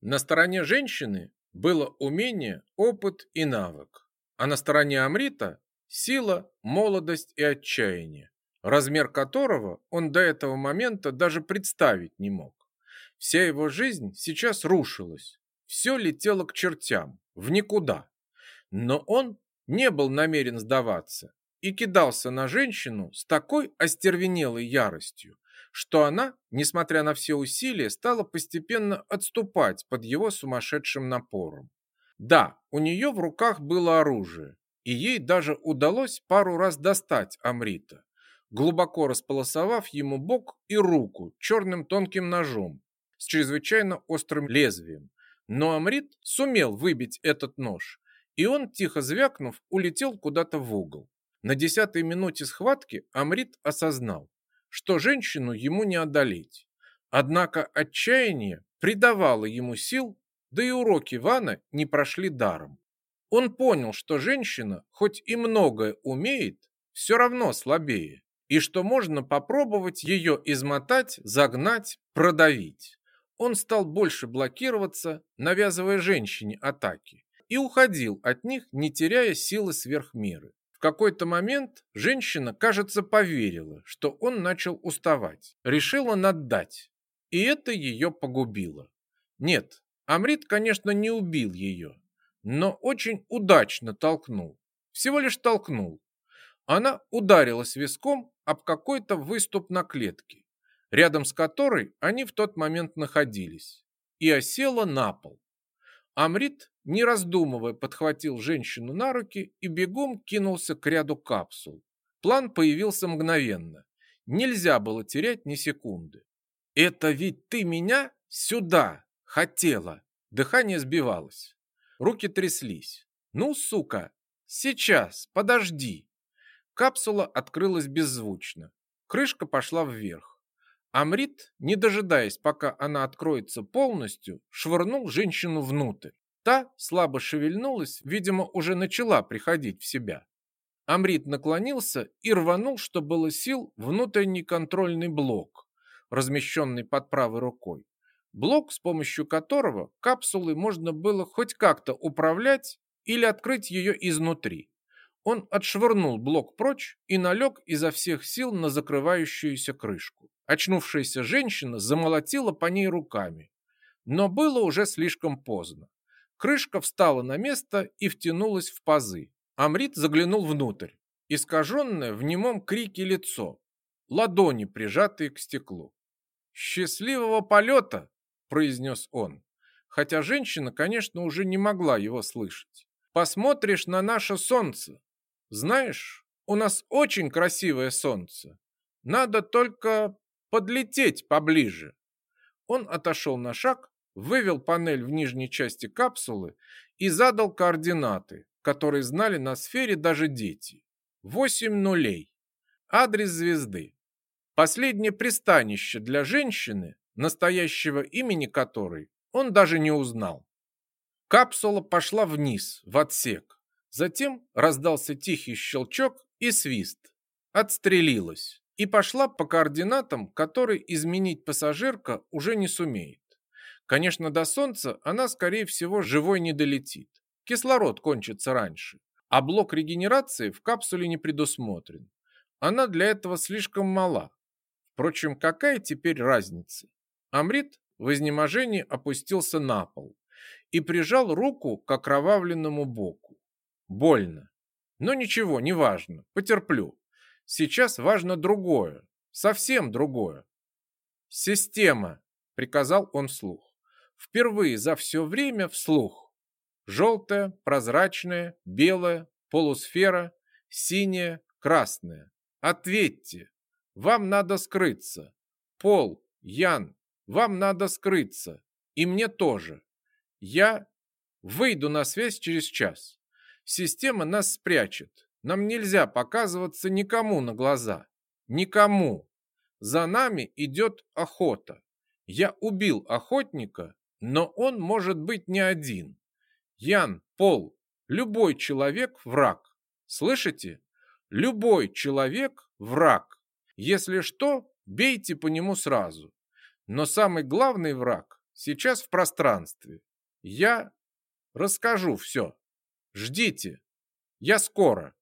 На стороне женщины было умение, опыт и навык, а на стороне Амрита сила, молодость и отчаяние, размер которого он до этого момента даже представить не мог. Вся его жизнь сейчас рушилась, все летело к чертям, в никуда. Но он не был намерен сдаваться и кидался на женщину с такой остервенелой яростью, что она, несмотря на все усилия, стала постепенно отступать под его сумасшедшим напором. Да, у нее в руках было оружие, и ей даже удалось пару раз достать Амрита, глубоко располосовав ему бок и руку черным тонким ножом с чрезвычайно острым лезвием. Но Амрит сумел выбить этот нож, и он, тихо звякнув, улетел куда-то в угол. На десятой минуте схватки Амрит осознал, что женщину ему не одолеть. Однако отчаяние придавало ему сил, да и уроки Вана не прошли даром. Он понял, что женщина, хоть и многое умеет, все равно слабее, и что можно попробовать ее измотать, загнать, продавить. Он стал больше блокироваться, навязывая женщине атаки, и уходил от них, не теряя силы сверх меры. В какой-то момент женщина, кажется, поверила, что он начал уставать, решила наддать, и это ее погубило. Нет, Амрит, конечно, не убил ее, но очень удачно толкнул. Всего лишь толкнул. Она ударилась виском об какой-то выступ на клетке, рядом с которой они в тот момент находились, и осела на пол. Амрит, не раздумывая, подхватил женщину на руки и бегом кинулся к ряду капсул. План появился мгновенно. Нельзя было терять ни секунды. «Это ведь ты меня сюда хотела!» Дыхание сбивалось. Руки тряслись. «Ну, сука! Сейчас! Подожди!» Капсула открылась беззвучно. Крышка пошла вверх. Амрит, не дожидаясь, пока она откроется полностью, швырнул женщину внутрь. Та слабо шевельнулась, видимо, уже начала приходить в себя. Амрит наклонился и рванул, что было сил, внутренний контрольный блок, размещенный под правой рукой. Блок, с помощью которого капсулы можно было хоть как-то управлять или открыть ее изнутри. Он отшвырнул блок прочь и налег изо всех сил на закрывающуюся крышку. Очнувшаяся женщина замолотила по ней руками. Но было уже слишком поздно. Крышка встала на место и втянулась в пазы. Амрит заглянул внутрь. Искаженное в немом крике лицо. Ладони, прижатые к стеклу. «Счастливого полета!» – произнес он. Хотя женщина, конечно, уже не могла его слышать. «Посмотришь на наше солнце. Знаешь, у нас очень красивое солнце. Надо только подлететь поближе. Он отошел на шаг, вывел панель в нижней части капсулы и задал координаты, которые знали на сфере даже дети. Восемь нулей. Адрес звезды. Последнее пристанище для женщины, настоящего имени которой он даже не узнал. Капсула пошла вниз, в отсек. Затем раздался тихий щелчок и свист. Отстрелилась и пошла по координатам, которые изменить пассажирка уже не сумеет. Конечно, до Солнца она, скорее всего, живой не долетит. Кислород кончится раньше, а блок регенерации в капсуле не предусмотрен. Она для этого слишком мала. Впрочем, какая теперь разница? Амрит в изнеможении опустился на пол и прижал руку к окровавленному боку. Больно. Но ничего, неважно, потерплю. Сейчас важно другое, совсем другое. «Система», — приказал он вслух. Впервые за все время вслух. Желтая, прозрачная, белая, полусфера, синяя, красная. Ответьте. Вам надо скрыться. Пол, Ян, вам надо скрыться. И мне тоже. Я выйду на связь через час. Система нас спрячет. Нам нельзя показываться никому на глаза. Никому. За нами идет охота. Я убил охотника, но он может быть не один. Ян, Пол, любой человек – враг. Слышите? Любой человек – враг. Если что, бейте по нему сразу. Но самый главный враг – сейчас в пространстве. Я расскажу все. Ждите. Я скоро.